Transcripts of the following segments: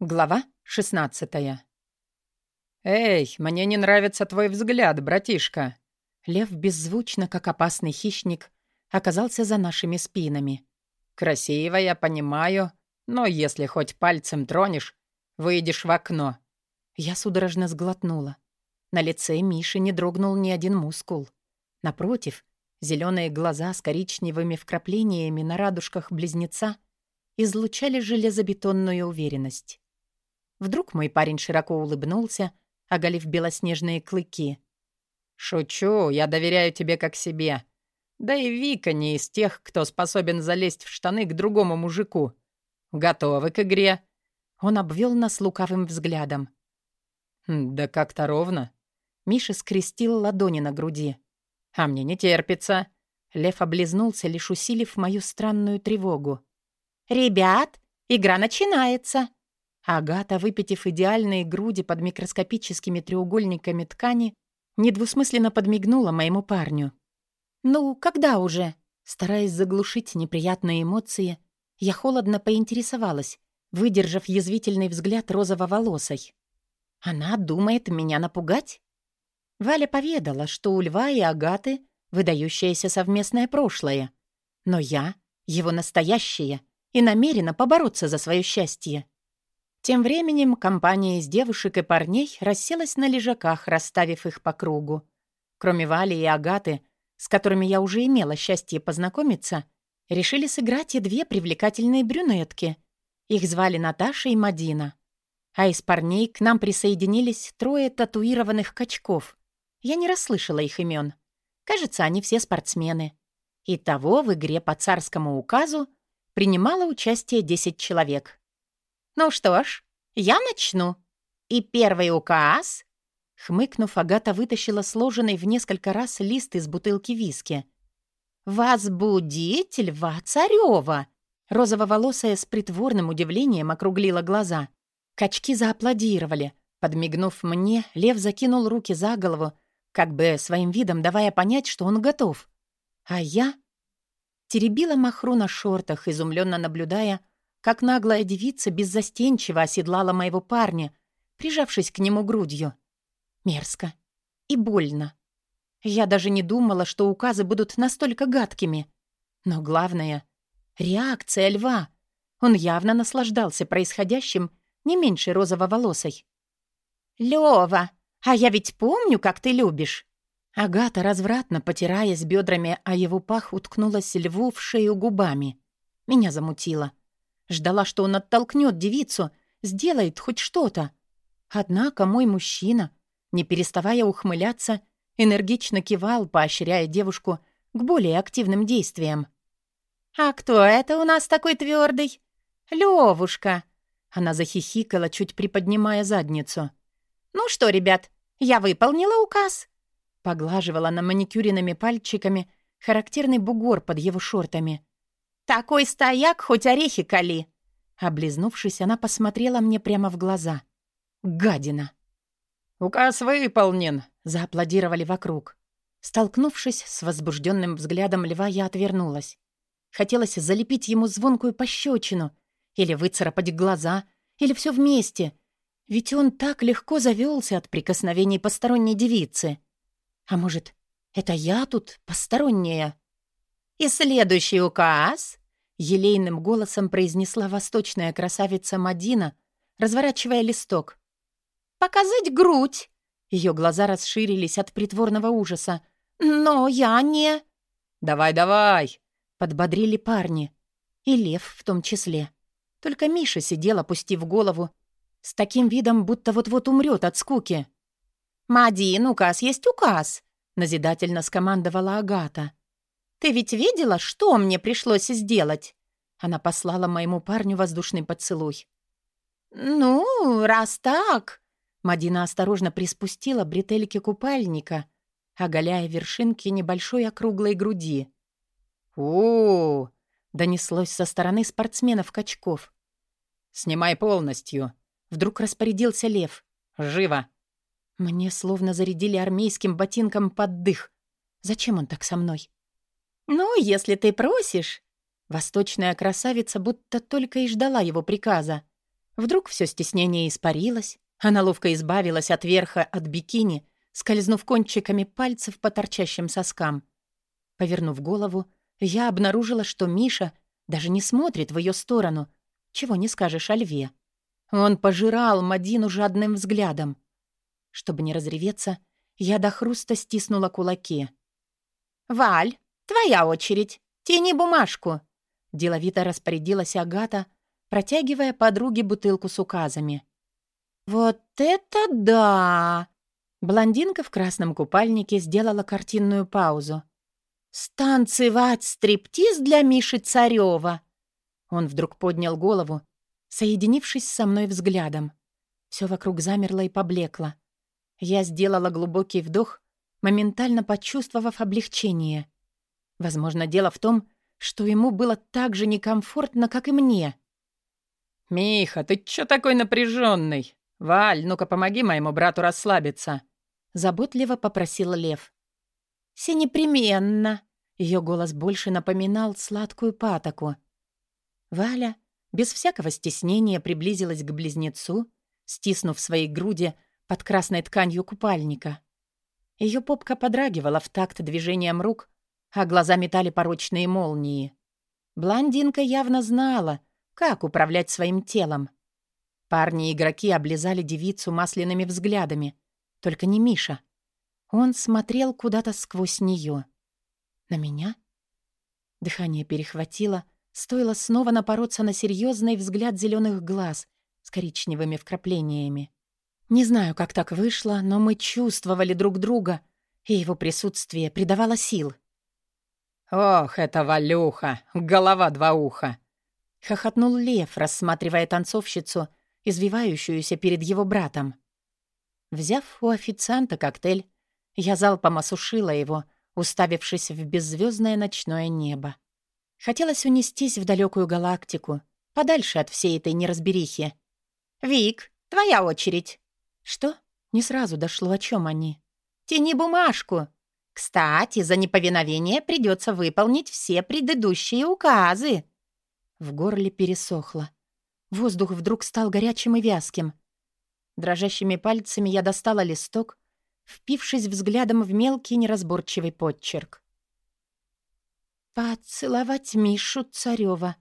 Глава 16 «Эй, мне не нравится твой взгляд, братишка!» Лев беззвучно, как опасный хищник, оказался за нашими спинами. «Красиво, я понимаю, но если хоть пальцем тронешь, выйдешь в окно». Я судорожно сглотнула. На лице Миши не дрогнул ни один мускул. Напротив, зеленые глаза с коричневыми вкраплениями на радужках близнеца излучали железобетонную уверенность. Вдруг мой парень широко улыбнулся, оголив белоснежные клыки. «Шучу, я доверяю тебе как себе. Да и Вика не из тех, кто способен залезть в штаны к другому мужику. Готовы к игре?» Он обвел нас лукавым взглядом. «Хм, «Да как-то ровно». Миша скрестил ладони на груди. «А мне не терпится». Лев облизнулся, лишь усилив мою странную тревогу. «Ребят, игра начинается!» Агата, выпитив идеальные груди под микроскопическими треугольниками ткани, недвусмысленно подмигнула моему парню. «Ну, когда уже?» Стараясь заглушить неприятные эмоции, я холодно поинтересовалась, выдержав язвительный взгляд розово-волосой. «Она думает меня напугать?» Валя поведала, что у Льва и Агаты выдающееся совместное прошлое. Но я — его настоящее и намерена побороться за свое счастье. Тем временем компания из девушек и парней расселась на лежаках, расставив их по кругу. Кроме Вали и Агаты, с которыми я уже имела счастье познакомиться, решили сыграть и две привлекательные брюнетки. Их звали Наташа и Мадина. А из парней к нам присоединились трое татуированных качков. Я не расслышала их имен. Кажется, они все спортсмены. Итого в игре по царскому указу принимало участие 10 человек. «Ну что ж, я начну. И первый указ...» Хмыкнув, Агата вытащила сложенный в несколько раз лист из бутылки виски. «Возбудить льва царева!» Розово-волосая с притворным удивлением округлила глаза. Качки зааплодировали. Подмигнув мне, лев закинул руки за голову, как бы своим видом давая понять, что он готов. А я теребила махру на шортах, изумленно наблюдая, как наглая девица беззастенчиво оседлала моего парня, прижавшись к нему грудью. Мерзко и больно. Я даже не думала, что указы будут настолько гадкими. Но главное — реакция льва. Он явно наслаждался происходящим не меньше розово-волосой. «Лёва, а я ведь помню, как ты любишь!» Агата, развратно потираясь бедрами, а его пах уткнулась льву в шею губами. Меня замутило. Ждала, что он оттолкнет девицу, сделает хоть что-то. Однако мой мужчина, не переставая ухмыляться, энергично кивал, поощряя девушку к более активным действиям. «А кто это у нас такой твердый? Левушка!» Она захихикала, чуть приподнимая задницу. «Ну что, ребят, я выполнила указ!» Поглаживала на маникюренными пальчиками характерный бугор под его шортами. «Такой стояк, хоть орехи кали!» Облизнувшись, она посмотрела мне прямо в глаза. «Гадина!» «Указ выполнен!» — зааплодировали вокруг. Столкнувшись с возбужденным взглядом льва, я отвернулась. Хотелось залепить ему звонкую пощечину или выцарапать глаза, или все вместе. Ведь он так легко завелся от прикосновений посторонней девицы. А может, это я тут посторонняя? «И следующий указ», — елейным голосом произнесла восточная красавица Мадина, разворачивая листок. «Показать грудь!» Ее глаза расширились от притворного ужаса. «Но я не...» «Давай, давай!» — подбодрили парни. И Лев в том числе. Только Миша сидел, опустив голову, с таким видом, будто вот-вот умрет от скуки. «Мадин, указ есть указ!» — назидательно скомандовала Агата. Ты ведь видела, что мне пришлось сделать?» Она послала моему парню воздушный поцелуй. «Ну, раз так...» Мадина осторожно приспустила бретельки купальника, оголяя вершинки небольшой округлой груди. у, -у, донеслось со стороны спортсменов-качков. «Снимай полностью!» — вдруг распорядился Лев. «Живо!» Мне словно зарядили армейским ботинком под дых. Зачем он так со мной? «Ну, если ты просишь...» Восточная красавица будто только и ждала его приказа. Вдруг все стеснение испарилось, она ловко избавилась от верха от бикини, скользнув кончиками пальцев по торчащим соскам. Повернув голову, я обнаружила, что Миша даже не смотрит в ее сторону. Чего не скажешь о льве. Он пожирал Мадину жадным взглядом. Чтобы не разреветься, я до хруста стиснула кулаки. «Валь, твоя очередь. Тяни бумажку!» Деловито распорядилась Агата, протягивая подруге бутылку с указами. «Вот это да!» Блондинка в красном купальнике сделала картинную паузу. «Станцевать стриптиз для Миши Царёва!» Он вдруг поднял голову, соединившись со мной взглядом. Все вокруг замерло и поблекло. Я сделала глубокий вдох, моментально почувствовав облегчение. Возможно, дело в том, что ему было так же некомфортно, как и мне. «Миха, ты чё такой напряженный? Валь, ну-ка помоги моему брату расслабиться!» Заботливо попросил Лев. «Все непременно!» Ее голос больше напоминал сладкую патоку. Валя без всякого стеснения приблизилась к близнецу, стиснув свои груди под красной тканью купальника. Ее попка подрагивала в такт движением рук, а глаза метали порочные молнии. Блондинка явно знала, как управлять своим телом. Парни-игроки облизали девицу масляными взглядами. Только не Миша. Он смотрел куда-то сквозь нее. На меня? Дыхание перехватило, стоило снова напороться на серьезный взгляд зеленых глаз с коричневыми вкраплениями. Не знаю, как так вышло, но мы чувствовали друг друга, и его присутствие придавало сил. «Ох, это Валюха! Голова два уха!» — хохотнул Лев, рассматривая танцовщицу, извивающуюся перед его братом. Взяв у официанта коктейль, я залпом осушила его, уставившись в беззвездное ночное небо. Хотелось унестись в далекую галактику, подальше от всей этой неразберихи. «Вик, твоя очередь!» «Что?» Не сразу дошло, о чем они. «Тяни бумажку!» «Кстати, за неповиновение придется выполнить все предыдущие указы!» В горле пересохло. Воздух вдруг стал горячим и вязким. Дрожащими пальцами я достала листок, впившись взглядом в мелкий неразборчивый подчерк. «Поцеловать Мишу Царёва.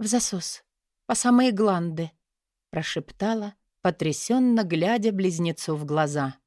В засос. По самые гланды», — прошептала, потрясенно глядя близнецу в глаза.